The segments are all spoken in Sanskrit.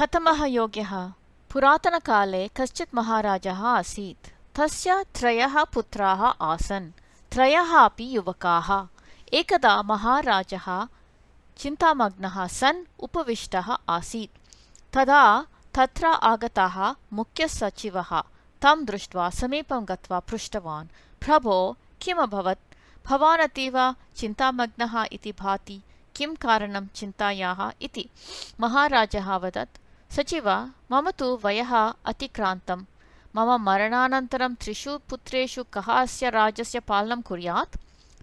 कथमः योग्यः पुरातनकाले कश्चित् महाराजः आसीत्। तस्य त्रयः पुत्राः आसन्। त्रयः अपि युवकाः। एकदा महाराजः चिन्तामग्नः सन् उपविष्टः आसीत्। तदा तत्र आगतः मुख्यसचिवः तं दृष्ट्वा समीपं गत्वा पृष्टवान् प्रभो किमभवत्? भवान् अतीव चिन्तामग्नः इति भाति किं कारणं चिन्तायाः इति? महाराजः अवदत् सचिव मम तु वयः अतिक्रान्तं। मम मरणानन्तरं त्रिषु पुत्रेषु कः अस्य राज्यस्य पालनं कुर्यात्?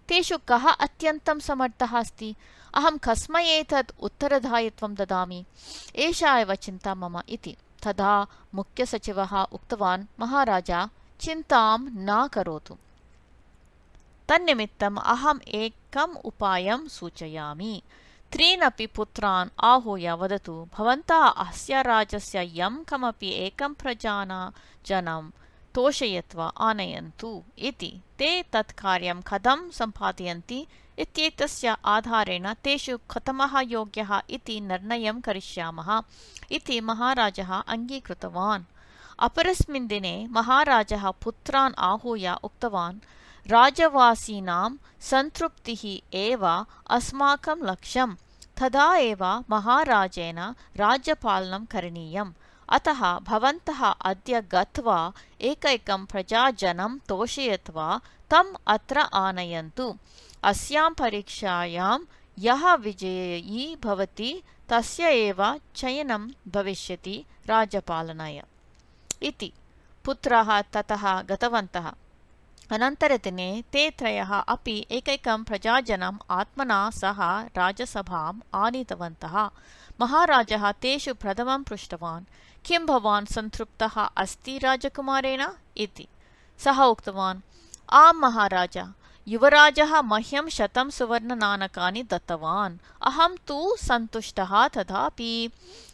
तेषु कः अत्यन्तं समर्थः अस्ति? अहं कस्मै एतत् उत्तरदायित्वं ददामि। एषा एव चिन्ता मम इति। तदा मुख्यसचिवः उक्तवान् महाराजा चिन्तां न करोतु। तन्निमित्तम् अहम् एकम् उपायं सूचयामि त्रीनपि पुत्रान् आहूय वदतु भवन्तः अस्य राज्यस्य यं कमपि एकं प्रजाना जनं तोषयित्वा आनयन्तु इति। ते तत् कार्यं कथं सम्पादयन्ति इत्येतस्य आधारेण तेषु कथमः योग्यः इति निर्णयं करिष्यामः इति महाराजः अङ्गीकृतवान्। अपरस्मिन् दिने महाराजः पुत्रान् आहूय उक्तवान् राजवासीनां सन्तृप्तिः एव अस्माकं लक्ष्यं तदा एव महाराजेन राज्यपालनं करणीयम्। अतः भवन्तः अद्य गत्वा एकैकं प्रजाजनं तोषयित्वा तम् अत्र आनयन्तु। अस्यां परीक्षायां यः विजयी भवति तस्य एव चयनं भविष्यति राज्यपालनाय इति। पुत्रः ततः गतवन्तः अनन्तरदिने ते त्रयः अपि एकैकं प्रजाजनम् आत्मना सह राजसभाम् आनीतवन्तः। महाराजः तेषु प्रथमं पृष्टवान् किं भवान् सन्तृप्तः अस्ति राजकुमारेण? इति। सः उक्तवान् आम् महाराज युवराजः मह्यं शतं सुवर्णनाणकानि दत्तवान्। अहं तु सन्तुष्टः तथापि।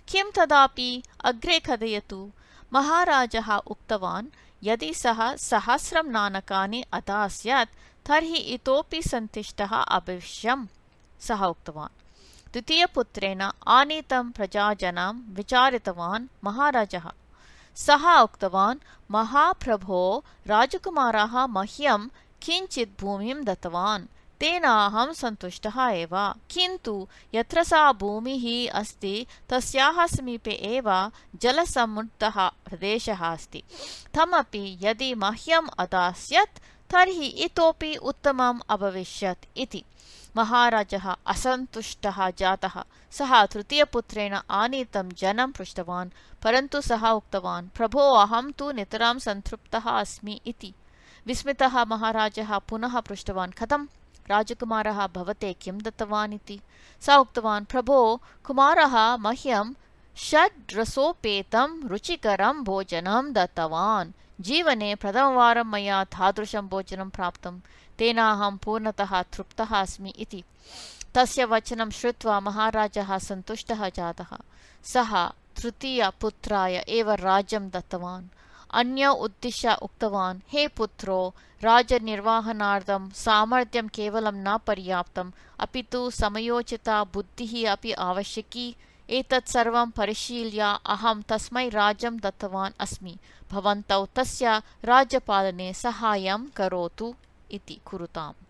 किं तदापि? अग्रे कथयतु महाराजः उक्तवान् यदि सः सहस्रं नाणकानि अदास्यत् तर्हि इतोपि सन्तुष्टः अभविष्यम् सः उक्तवान्। द्वितीयपुत्रेण आनीतं प्रजाजनं विचारितवान् महाराजः। सः उक्तवान् महाप्रभो राजकुमारः मह्यं किञ्चित् भूमिं दत्तवान् तेन अहं सन्तुष्टः एव। किन्तु यत्र सा भूमिः अस्ति तस्याः समीपे एव जलसमुद्रः प्रदेशः अस्ति। तमपि यदि मह्यम् अदास्यत् तर्हि इतोपि उत्तमम् अभविष्यत् इति। महाराजः असन्तुष्टः जातः। सः तृतीयपुत्रेण आनीतं जनं पृष्टवान् परन्तु सः उक्तवान् प्रभो अहं तु नितरां सन्तृप्तः अस्मि इति। विस्मितः महाराजः पुनः पृष्टवान् कथम् राजकुमारः भवते किं दत्तवान् इति? स उक्तवान् प्रभो कुमारः मह्यं षड् रसोपेतं रुचिकरं भोजनं दत्तवान्। जीवने प्रथमवारं मया तादृशं भोजनं प्राप्तं। तेन अहं पूर्णतः तृप्तः अस्मि इति। तस्य वचनं श्रुत्वा महाराजः सन्तुष्टः जातः। सः तृतीयपुत्राय एव राज्यं दत्तवान् अन्य उद्दिश्य उक्तवान् हे पुत्रो राजनिर्वहणार्थं सामर्थ्यं केवलं न पर्याप्तम् अपि तु समयोचिता बुद्धिः अपि आवश्यकी एतत् सर्वं परिशील्य अहं तस्मै राज्यं दत्तवान् अस्मि भवन्तौ तस्य राज्यपालने सहायं करोतु इति कुरुताम्